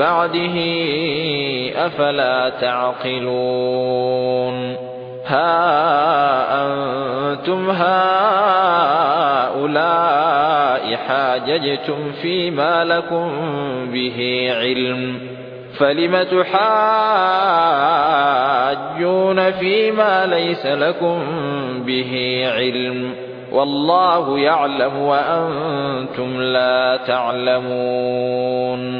بعده أفلا تعقلون ها أنتم هؤلاء حاججتم فيما لكم به علم فلم تحاجون فيما ليس لكم به علم والله يعلم وأنتم لا تعلمون